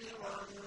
خَيْرًا